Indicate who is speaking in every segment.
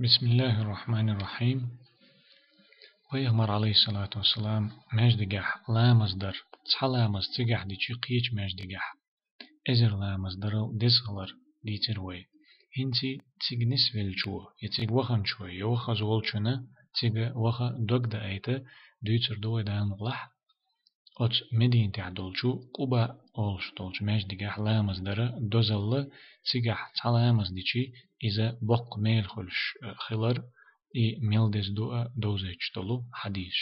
Speaker 1: بسم الله الرحمن الرحيم. ويغمر عليه الصلاة والسلام مجدقح لا مصدر. تصحى مصدقح دي قيش مجدقح إزر لا مصدر دزغلر دي تروي هنتي تيج نسفل شو يتيج وخن شو يوخا زول شنا تيج وخا دوغ دا ايتا دويتر دوي دا مغلح أت مدين تعدولشو قبا أولش دولش ماش ديجاح لامز درا دوزل تيجاح تعلامز ديشي إذا بق ميل خلش خلر إي ميل دز دو دوزيتش دولو حديث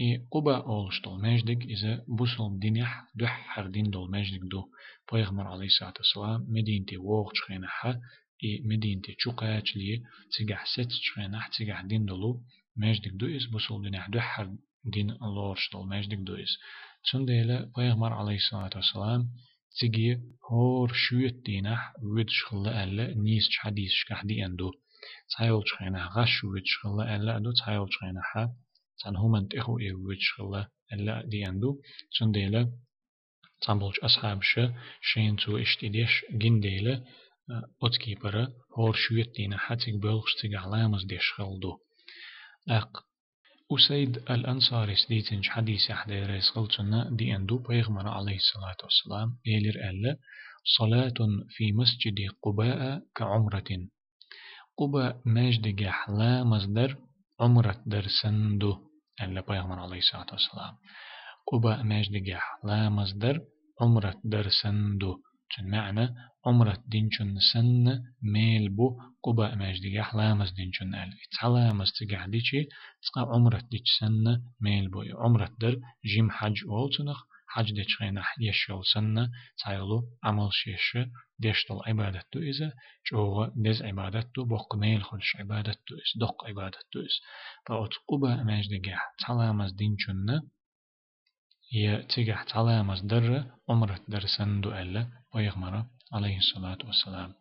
Speaker 1: إي قبا أولش دول ماش ديج إذا بوصل دينيح دح حردين دول ماش ديج دو بيغمر عليه الصلاة والسلام مدين تي ووغش خينحا إي مدين تي چوقاچ لي تيجاح ست خينح تيجاح دين دولو ماش ديج دو إز بوصل دينيح دح حردين دين الله شتول مجدك دويس تون ديلا بيغمر عليه الصلاة والسلام تيجي هور شويت دينح ود شخلا ألا نيس حديث شكح دي أندو. تايل شخينا غش ود شخلا ألا دو تايل شخينا حا تان هم تخو إيه ود شخلا ألا دي أندو. تون ديلا تنبولش أصحاب شا شين تو اشتديش جن ديلا أتكي برا هور أسيد الأنصاري سديتنج حديث أحد رئيس غلطنا دي أندو بيغمر عليه الصلاة والسلام. إيلر ألا صلاة في مسجد قباء كعمرة. قباء مجد لا مصدر عمرة در سندو ألا بيغمر عليه الصلاة والسلام. قباء مجد لا مصدر عمرة در سندو. چون معنى عمرة دينشون سن ميل بو قبا ماج ديجاح لامس دينشون ال اتعلامس تجاح ديشي تقا عمرة ديش سن ميل بو عمرة در جيم حج أولتنخ حج ديش غينا يشيل سن تعيلو عمل شيش ديشتل عبادتو إذا جوغا ديز عبادتو بوق ميل خلش عبادتو إس دق عبادتو إس فأوت قبا ماج ديجاح تعلامس دينشون يه تجح تعلامس در عمرة در سندو ألا ويغمر عليه الصلاة والسلام.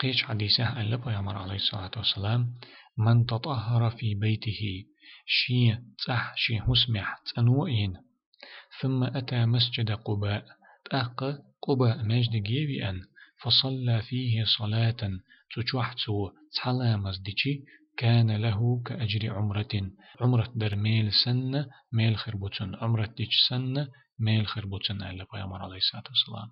Speaker 1: قيش حديثه ألا بيغمر عليه الصلاة والسلام من تطهر في بيته شي تح شي مسمح تنوئين ثم أتى مسجد قباء تأق قباء مجد جيبي أن فصلى فيه صلاة تشوحتو تحلامز ديشي كان له كأجر عمرة عمرة در ميل سنة ميل خربوتن عمرة ديش سنة ميل خربوتن ألا بيامر عليه الصلاة والسلام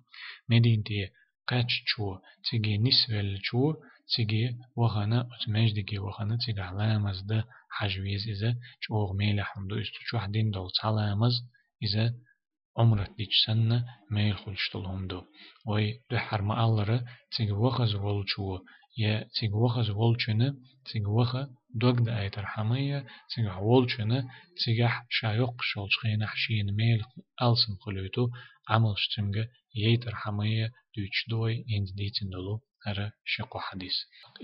Speaker 1: مدين تي قاتش چو تيجي نسول چو تيجي وخنا اتمجدگي وخنا تيجي علامز ده حجويز إذا چوغ ميل حمدو استو چو حدين دول علامز إذا عمرة ديش سنة ميل خلشتلهم دو وي دو حرم ألرا تيجي وخز ولچو يا تيج وخز ولچنه تيج وخ دوغ دا ايتر حمية تيج ولچنه تيج شايق شولش خين حشين ميل ألسم خلوتو عمل شتمغ يتر حمية دوش دوي إند ديتن دولو هر شقو حديث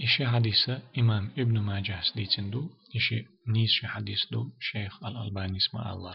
Speaker 1: إشي حديثة إمام ابن ماجه ديتن دو إشي نيس حديث دو شيخ الألباني اسمه الله